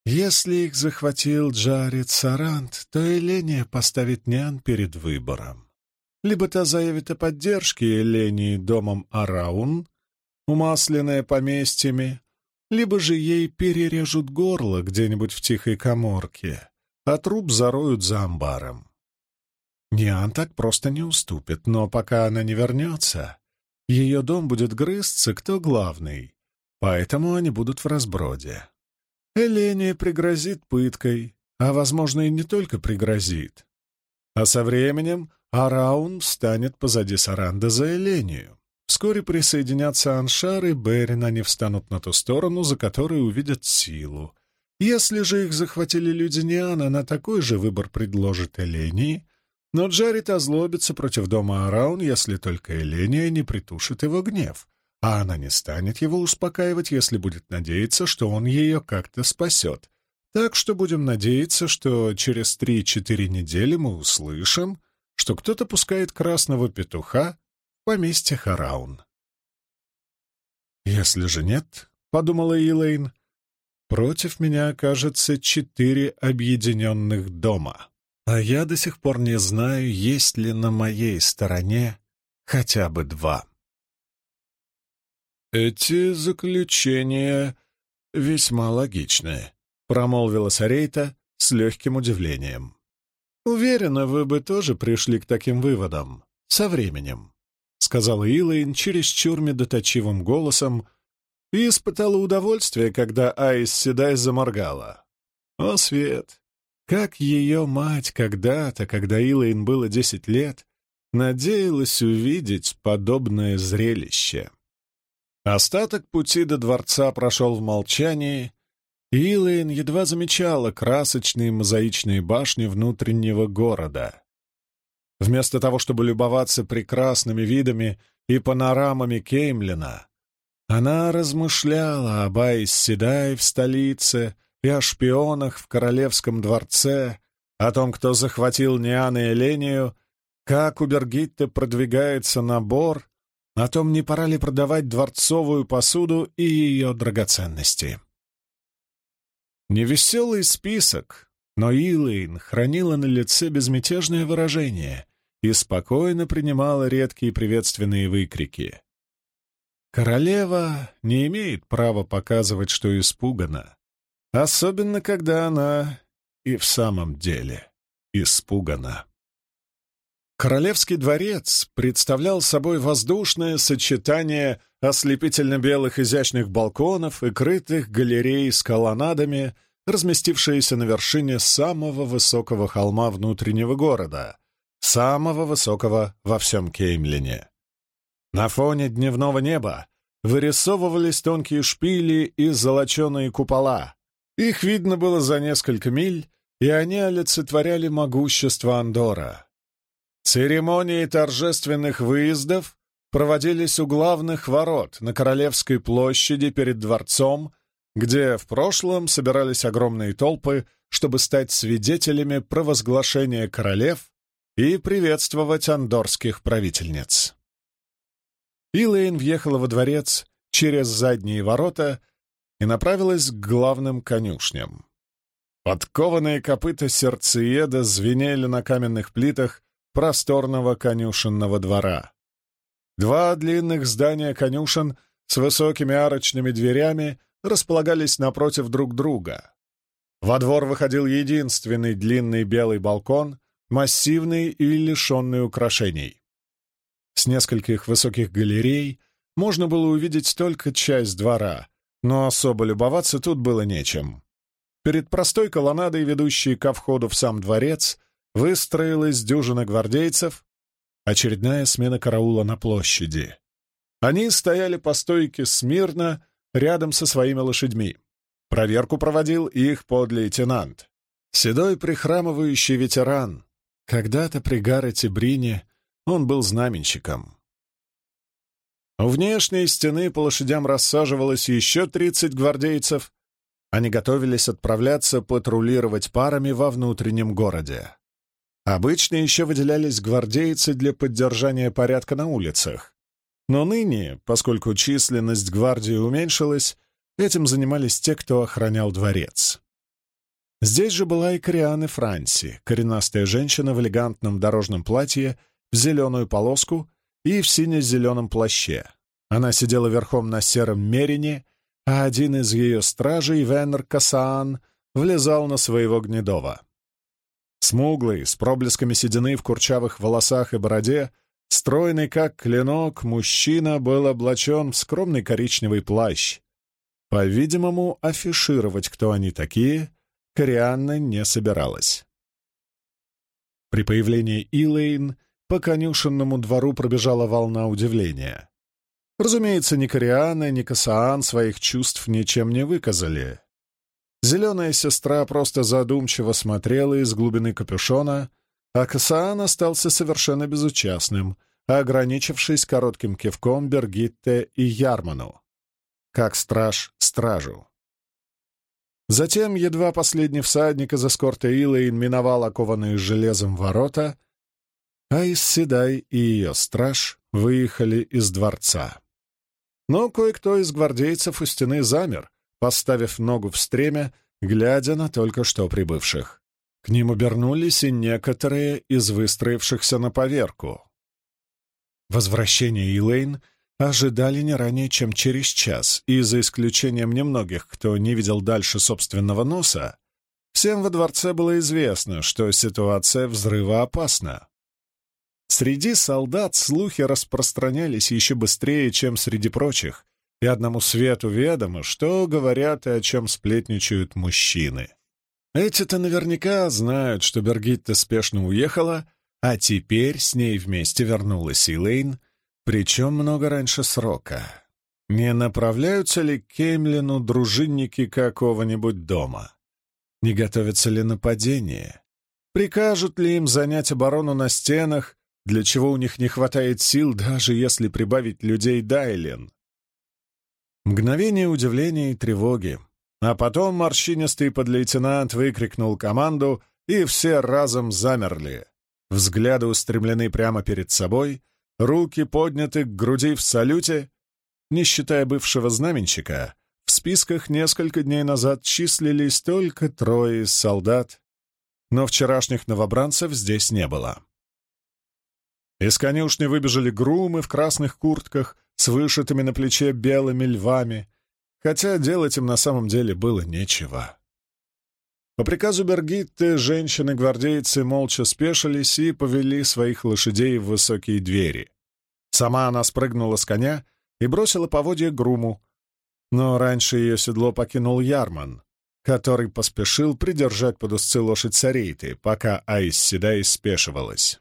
Speaker 1: «Если их захватил Джаред Сарант, то Эления поставит Нян перед выбором. Либо та заявит о поддержке Элении домом Араун, умасленная поместьями, либо же ей перережут горло где-нибудь в тихой коморке, а труп зароют за амбаром. Ниан так просто не уступит, но пока она не вернется, ее дом будет грызться, кто главный, поэтому они будут в разброде. Эления пригрозит пыткой, а, возможно, и не только пригрозит. А со временем Араун встанет позади Саранда за Элению. Вскоре присоединятся Аншар и Берин, они встанут на ту сторону, за которой увидят силу. Если же их захватили люди Ниана, на такой же выбор предложит Элении, но Джарит озлобится против дома Араун, если только Эления не притушит его гнев, а она не станет его успокаивать, если будет надеяться, что он ее как-то спасет. Так что будем надеяться, что через три-четыре недели мы услышим, что кто-то пускает красного петуха поместье Хараун. «Если же нет, — подумала Илэйн, — против меня окажется четыре объединенных дома, а я до сих пор не знаю, есть ли на моей стороне хотя бы два». «Эти заключения весьма логичны», — промолвила Сарейта с легким удивлением. «Уверена, вы бы тоже пришли к таким выводам со временем» сказала Илэйн чересчур медоточивым голосом и испытала удовольствие, когда Айс Седай заморгала. О, Свет! Как ее мать когда-то, когда Илэйн было десять лет, надеялась увидеть подобное зрелище. Остаток пути до дворца прошел в молчании, и Илэйн едва замечала красочные мозаичные башни внутреннего города. Вместо того, чтобы любоваться прекрасными видами и панорамами Кеймлина, она размышляла об Айс Седай в столице и о шпионах в королевском дворце, о том, кто захватил Ниан и Элению, как у Бергитте продвигается набор, о том, не пора ли продавать дворцовую посуду и ее драгоценности. Невеселый список, но Илэйн хранила на лице безмятежное выражение, и спокойно принимала редкие приветственные выкрики. Королева не имеет права показывать, что испугана, особенно когда она и в самом деле испугана. Королевский дворец представлял собой воздушное сочетание ослепительно-белых изящных балконов и крытых галерей с колоннадами, разместившиеся на вершине самого высокого холма внутреннего города, самого высокого во всем Кеймлине. На фоне дневного неба вырисовывались тонкие шпили и золоченые купола. Их видно было за несколько миль, и они олицетворяли могущество Андора. Церемонии торжественных выездов проводились у главных ворот на Королевской площади перед дворцом, где в прошлом собирались огромные толпы, чтобы стать свидетелями провозглашения королев и приветствовать андорских правительниц. Илэйн въехала во дворец через задние ворота и направилась к главным конюшням. Подкованные копыта сердцееда звенели на каменных плитах просторного конюшенного двора. Два длинных здания конюшен с высокими арочными дверями располагались напротив друг друга. Во двор выходил единственный длинный белый балкон, массивный и лишенный украшений. С нескольких высоких галерей можно было увидеть только часть двора, но особо любоваться тут было нечем. Перед простой колоннадой, ведущей ко входу в сам дворец, выстроилась дюжина гвардейцев, очередная смена караула на площади. Они стояли по стойке смирно, рядом со своими лошадьми. Проверку проводил их подлейтенант. Седой прихрамывающий ветеран. Когда-то при Гаррете Брине он был знаменщиком. У внешней стены по лошадям рассаживалось еще тридцать гвардейцев. Они готовились отправляться патрулировать парами во внутреннем городе. Обычно еще выделялись гвардейцы для поддержания порядка на улицах. Но ныне, поскольку численность гвардии уменьшилась, этим занимались те, кто охранял дворец. Здесь же была и Корианы Франси, коренастая женщина в элегантном дорожном платье, в зеленую полоску и в сине-зеленом плаще. Она сидела верхом на сером мерине, а один из ее стражей, Венер Касаан, влезал на своего гнедова. Смуглый, с проблесками седины в курчавых волосах и бороде, стройный как клинок, мужчина был облачен в скромный коричневый плащ. По-видимому, афишировать, кто они такие, Корианна не собиралась. При появлении Илэйн по конюшенному двору пробежала волна удивления. Разумеется, ни Кориана, ни Касаан своих чувств ничем не выказали. Зеленая сестра просто задумчиво смотрела из глубины капюшона, а Касаан остался совершенно безучастным, ограничившись коротким кивком Бергитте и Ярману, как страж стражу. Затем едва последний всадник из эскорта Илэйн миновал окованные железом ворота, а Исседай и ее страж выехали из дворца. Но кое-кто из гвардейцев у стены замер, поставив ногу в стремя, глядя на только что прибывших. К ним обернулись и некоторые из выстроившихся на поверку. Возвращение Илэйн ожидали не ранее, чем через час, и за исключением немногих, кто не видел дальше собственного носа, всем во дворце было известно, что ситуация взрыва опасна. Среди солдат слухи распространялись еще быстрее, чем среди прочих, и одному свету ведомо, что говорят и о чем сплетничают мужчины. Эти-то наверняка знают, что Бергитта спешно уехала, а теперь с ней вместе вернулась Илэйн, причем много раньше срока. Не направляются ли к Кеймлину дружинники какого-нибудь дома? Не готовятся ли нападения? Прикажут ли им занять оборону на стенах, для чего у них не хватает сил, даже если прибавить людей Дайлен? Мгновение удивления и тревоги. А потом морщинистый подлейтенант выкрикнул команду, и все разом замерли. Взгляды устремлены прямо перед собой, руки подняты к груди в салюте. Не считая бывшего знаменщика, в списках несколько дней назад числились только трое солдат, но вчерашних новобранцев здесь не было. Из конюшни выбежали грумы в красных куртках с вышитыми на плече белыми львами, хотя делать им на самом деле было нечего. По приказу Бергитты женщины-гвардейцы молча спешились и повели своих лошадей в высокие двери. Сама она спрыгнула с коня и бросила поводья груму, но раньше ее седло покинул Ярман, который поспешил придержать под узцы лошадь Сарейты, пока Айс Седай спешивалась.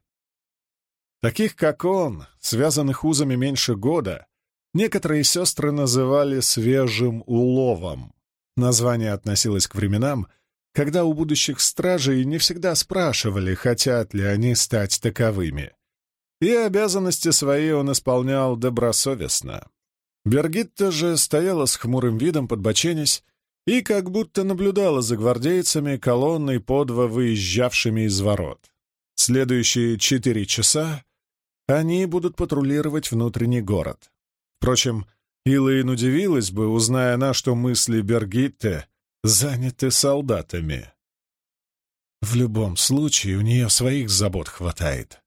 Speaker 1: Таких, как он, связанных узами меньше года, Некоторые сестры называли свежим уловом. Название относилось к временам, когда у будущих стражей не всегда спрашивали, хотят ли они стать таковыми. И обязанности свои он исполнял добросовестно. Бергитта же стояла с хмурым видом, подбоченясь, и как будто наблюдала за гвардейцами, колонной подво выезжавшими из ворот. Следующие четыре часа они будут патрулировать внутренний город. Впрочем, Илайн удивилась бы, узная она, что мысли Бергитте заняты солдатами. В любом случае, у нее своих забот хватает.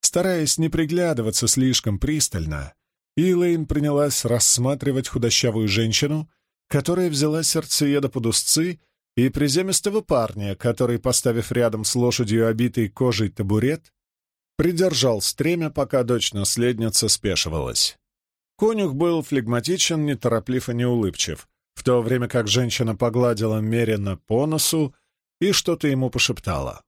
Speaker 1: Стараясь не приглядываться слишком пристально, Илэйн принялась рассматривать худощавую женщину, которая взяла сердцееда под узцы, и приземистого парня, который, поставив рядом с лошадью обитый кожей табурет, придержал стремя, пока дочь-наследница спешивалась. Конюх был флегматичен, нетороплив и неулыбчив, в то время как женщина погладила Мерина по носу и что-то ему пошептала.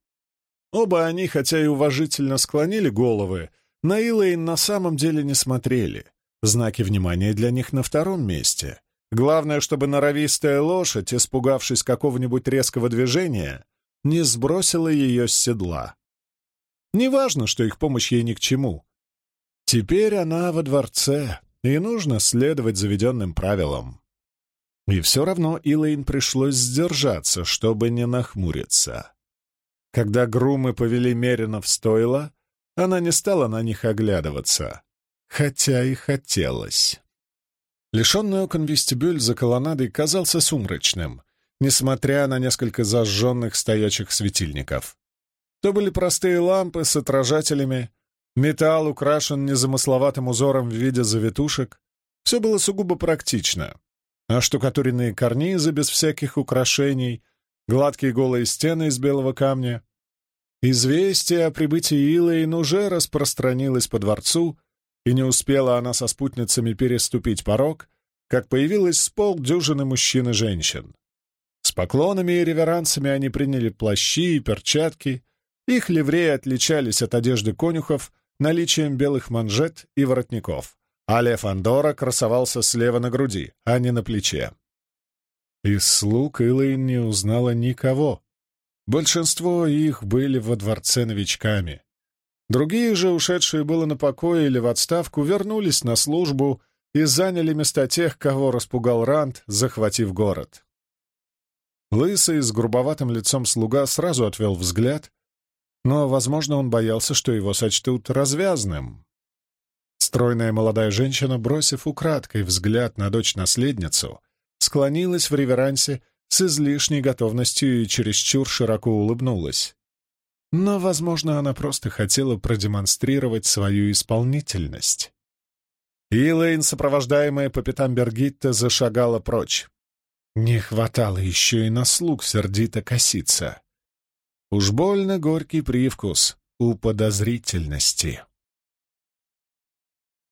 Speaker 1: Оба они, хотя и уважительно склонили головы, на Илэйн на самом деле не смотрели. Знаки внимания для них на втором месте. Главное, чтобы норовистая лошадь, испугавшись какого-нибудь резкого движения, не сбросила ее с седла. Неважно, что их помощь ей ни к чему. Теперь она во дворце, и нужно следовать заведенным правилам. И все равно Илэйн пришлось сдержаться, чтобы не нахмуриться. Когда грумы повели Мерина в стойло, она не стала на них оглядываться, хотя и хотелось. Лишенный окон вестибюль за колоннадой казался сумрачным, несмотря на несколько зажженных стоячих светильников. То были простые лампы с отражателями, металл украшен незамысловатым узором в виде завитушек. Все было сугубо практично а штукатуренные карнизы без всяких украшений, гладкие голые стены из белого камня. Известие о прибытии Илэйн уже распространилось по дворцу, и не успела она со спутницами переступить порог, как появилось с полдюжины мужчин и женщин. С поклонами и реверансами они приняли плащи и перчатки, их ливреи отличались от одежды конюхов наличием белых манжет и воротников а лев Андора красовался слева на груди, а не на плече. Из слуг Илэйн не узнала никого. Большинство их были во дворце новичками. Другие же, ушедшие было на покой или в отставку, вернулись на службу и заняли места тех, кого распугал Ранд, захватив город. Лысый с грубоватым лицом слуга сразу отвел взгляд, но, возможно, он боялся, что его сочтут развязным, Стройная молодая женщина, бросив украдкой взгляд на дочь-наследницу, склонилась в реверансе с излишней готовностью и чересчур широко улыбнулась. Но, возможно, она просто хотела продемонстрировать свою исполнительность. Илэйн, сопровождаемая по пятам Бергитта, зашагала прочь. Не хватало еще и на слуг сердито коситься. Уж больно горький привкус у подозрительности.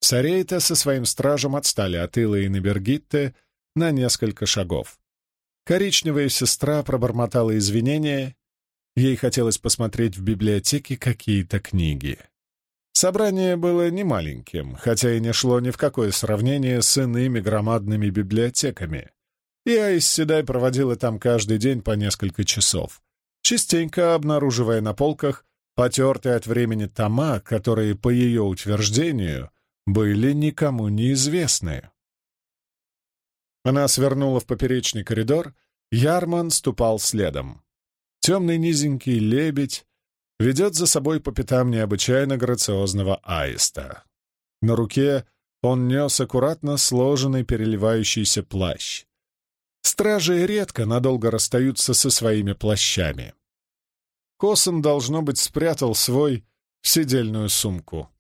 Speaker 1: Сарейта со своим стражем отстали от Илы и Набергитте на несколько шагов. Коричневая сестра пробормотала извинения. Ей хотелось посмотреть в библиотеке какие-то книги. Собрание было немаленьким, хотя и не шло ни в какое сравнение с иными громадными библиотеками. И Айс проводила там каждый день по несколько часов, частенько обнаруживая на полках потертые от времени тома, которые, по ее утверждению, были никому неизвестны. Она свернула в поперечный коридор, Ярман ступал следом. Темный низенький лебедь ведет за собой по пятам необычайно грациозного аиста. На руке он нес аккуратно сложенный переливающийся плащ. Стражи редко надолго расстаются со своими плащами. Косон, должно быть, спрятал свой в сидельную сумку.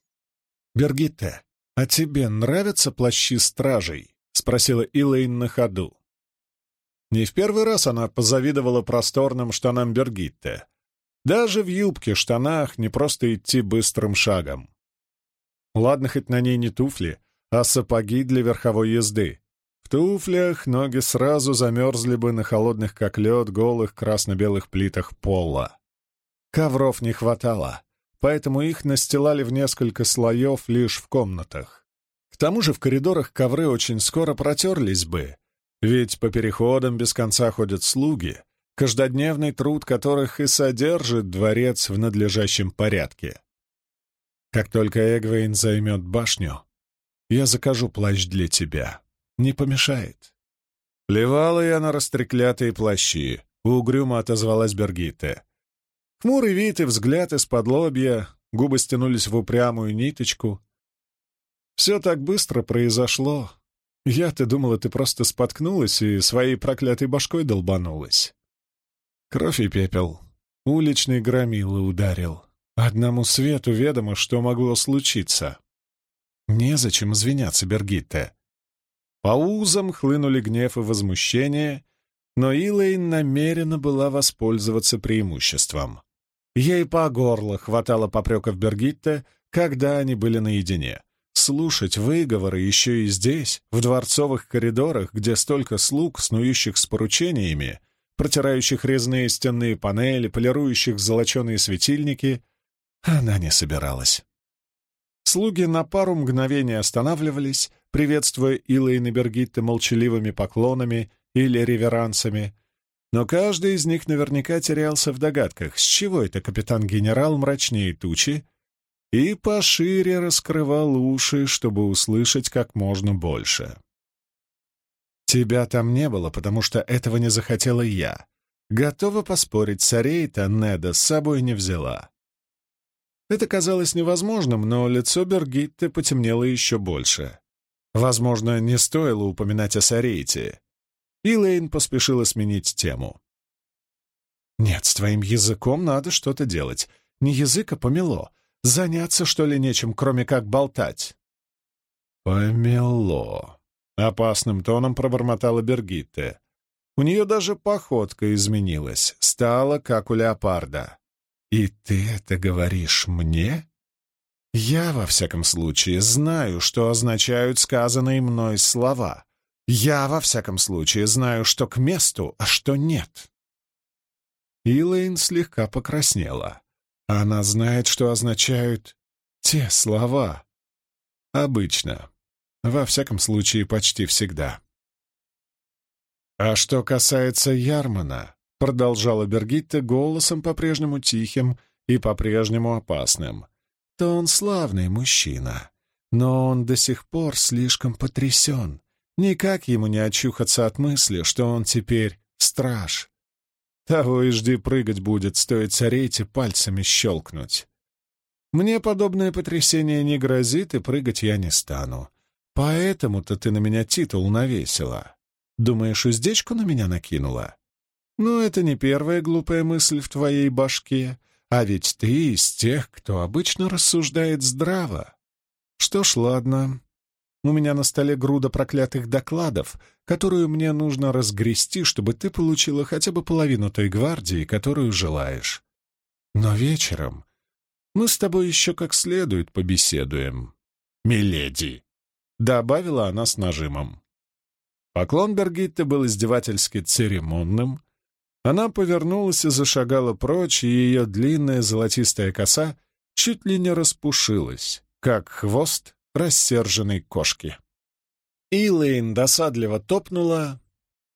Speaker 1: «Бергитте, «А тебе нравятся плащи стражей?» — спросила Илэйн на ходу. Не в первый раз она позавидовала просторным штанам Бергитте. Даже в юбке, штанах не просто идти быстрым шагом. Ладно, хоть на ней не туфли, а сапоги для верховой езды. В туфлях ноги сразу замерзли бы на холодных, как лед, голых красно-белых плитах пола. Ковров не хватало поэтому их настилали в несколько слоев лишь в комнатах. К тому же в коридорах ковры очень скоро протерлись бы, ведь по переходам без конца ходят слуги, каждодневный труд которых и содержит дворец в надлежащем порядке. Как только Эгвейн займет башню, я закажу плащ для тебя. Не помешает. Плевала я на растреклятые плащи. Угрюмо отозвалась Бергитте. Хмурый вид и взгляд из-под лобья, губы стянулись в упрямую ниточку. Все так быстро произошло. Я-то думала, ты просто споткнулась и своей проклятой башкой долбанулась. Кровь и пепел. Уличный громила ударил. Одному свету ведомо, что могло случиться. Незачем извиняться, Бергитте. По узам хлынули гнев и возмущение, но Илэйн намерена была воспользоваться преимуществом. Ей по горло хватало попреков Бергитте, когда они были наедине. Слушать выговоры еще и здесь, в дворцовых коридорах, где столько слуг, снующих с поручениями, протирающих резные стенные панели, полирующих золоченые светильники, она не собиралась. Слуги на пару мгновений останавливались, приветствуя Илэйн и Бергитте молчаливыми поклонами или реверансами — но каждый из них наверняка терялся в догадках, с чего это капитан-генерал мрачнее тучи, и пошире раскрывал уши, чтобы услышать как можно больше. «Тебя там не было, потому что этого не захотела я. Готова поспорить, царей-то Неда с собой не взяла». Это казалось невозможным, но лицо Бергитты потемнело еще больше. Возможно, не стоило упоминать о Сарейте. Илэйн поспешила сменить тему. «Нет, с твоим языком надо что-то делать. Не язык, а помело. Заняться, что ли, нечем, кроме как болтать?» «Помело», — опасным тоном пробормотала Бергитте. У нее даже походка изменилась, стала как у леопарда. «И ты это говоришь мне?» «Я, во всяком случае, знаю, что означают сказанные мной слова. Я, во всяком случае, знаю, что к месту, а что нет. Илэйн слегка покраснела. Она знает, что означают те слова. Обычно. Во всяком случае, почти всегда. «А что касается Ярмана», — продолжала Бергитта голосом по-прежнему тихим и по-прежнему опасным, «то он славный мужчина, но он до сих пор слишком потрясен, Никак ему не очухаться от мысли, что он теперь страж. Того и жди прыгать будет, стоит царейте пальцами щелкнуть. Мне подобное потрясение не грозит, и прыгать я не стану. Поэтому-то ты на меня титул навесила. Думаешь, уздечку на меня накинула? Ну, это не первая глупая мысль в твоей башке, а ведь ты из тех, кто обычно рассуждает здраво. Что ж, ладно, у меня на столе груда проклятых докладов, которую мне нужно разгрести, чтобы ты получила хотя бы половину той гвардии, которую желаешь. Но вечером мы с тобой еще как следует побеседуем. Миледи!» — добавила она с нажимом. Поклон Бергитте был издевательски церемонным. Она повернулась и зашагала прочь, и ее длинная золотистая коса чуть ли не распушилась, как хвост рассерженной кошки. Илэйн досадливо топнула.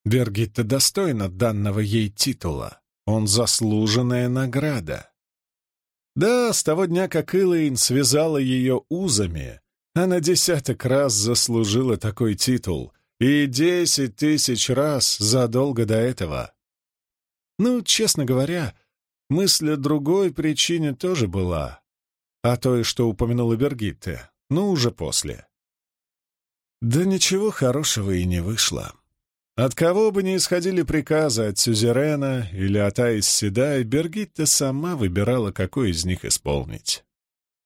Speaker 1: Бергитта достойна данного ей титула. Он заслуженная награда. Да, с того дня, как Илэйн связала ее узами, она десяток раз заслужила такой титул, и десять тысяч раз задолго до этого. Ну, честно говоря, мысль о другой причине тоже была, о той, что упомянула Бергитте но уже после. Да ничего хорошего и не вышло. От кого бы ни исходили приказы, от Сюзерена или от Аис Седай, Бергитта сама выбирала, какой из них исполнить.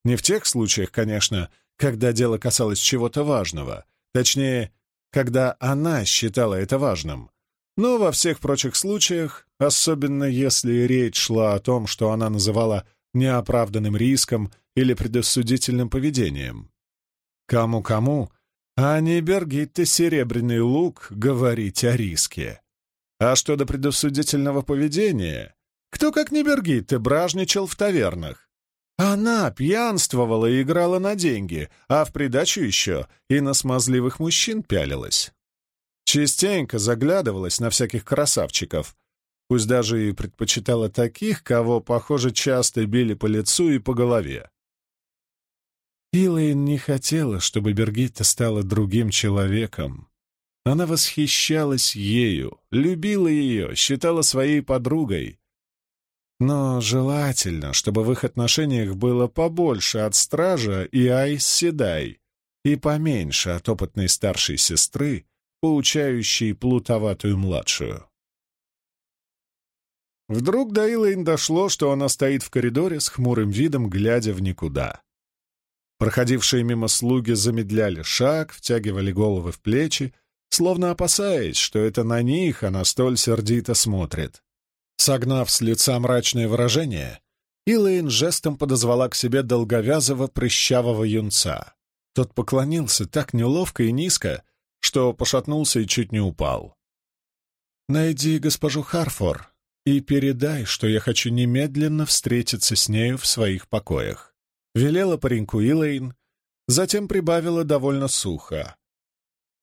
Speaker 1: Не в тех случаях, конечно, когда дело касалось чего-то важного, точнее, когда она считала это важным, но во всех прочих случаях, особенно если речь шла о том, что она называла неоправданным риском или предосудительным поведением. Кому-кому, а не Бергитте Серебряный Лук говорить о риске. А что до предосудительного поведения? Кто, как не Бергитте, бражничал в тавернах? Она пьянствовала и играла на деньги, а в придачу еще и на смазливых мужчин пялилась. Частенько заглядывалась на всяких красавчиков, пусть даже и предпочитала таких, кого, похоже, часто били по лицу и по голове. Илэйн не хотела, чтобы Бергитта стала другим человеком. Она восхищалась ею, любила ее, считала своей подругой. Но желательно, чтобы в их отношениях было побольше от стража и Айс Седай, и поменьше от опытной старшей сестры, поучающей плутоватую младшую. Вдруг до Илэйн дошло, что она стоит в коридоре с хмурым видом, глядя в никуда. Проходившие мимо слуги замедляли шаг, втягивали головы в плечи, словно опасаясь, что это на них она столь сердито смотрит. Согнав с лица мрачное выражение, Илэйн жестом подозвала к себе долговязого прыщавого юнца. Тот поклонился так неловко и низко, что пошатнулся и чуть не упал. «Найди госпожу Харфор и передай, что я хочу немедленно встретиться с нею в своих покоях», — велела пареньку Илэйн, затем прибавила довольно сухо.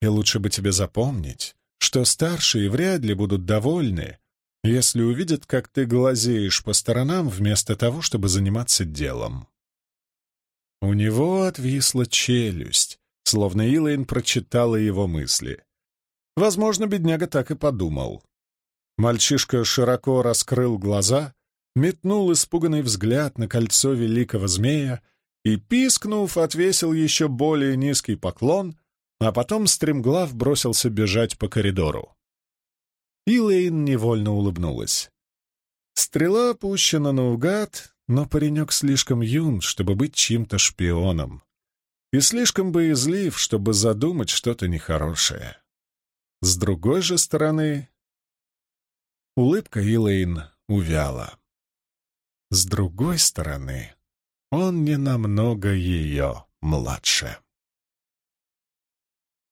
Speaker 1: «И лучше бы тебе запомнить, что старшие вряд ли будут довольны, если увидят, как ты глазеешь по сторонам вместо того, чтобы заниматься делом». У него отвисла челюсть, словно Илэйн прочитала его мысли. Возможно, бедняга так и подумал. Мальчишка широко раскрыл глаза, метнул испуганный взгляд на кольцо великого змея и, пискнув, отвесил еще более низкий поклон, а потом стремглав бросился бежать по коридору. Илэйн невольно улыбнулась. Стрела опущена наугад, но паренек слишком юн, чтобы быть чьим-то шпионом, и слишком боязлив, чтобы задумать что-то нехорошее. С другой же стороны, улыбка Илэйн увяла. С другой стороны, он не намного ее младше.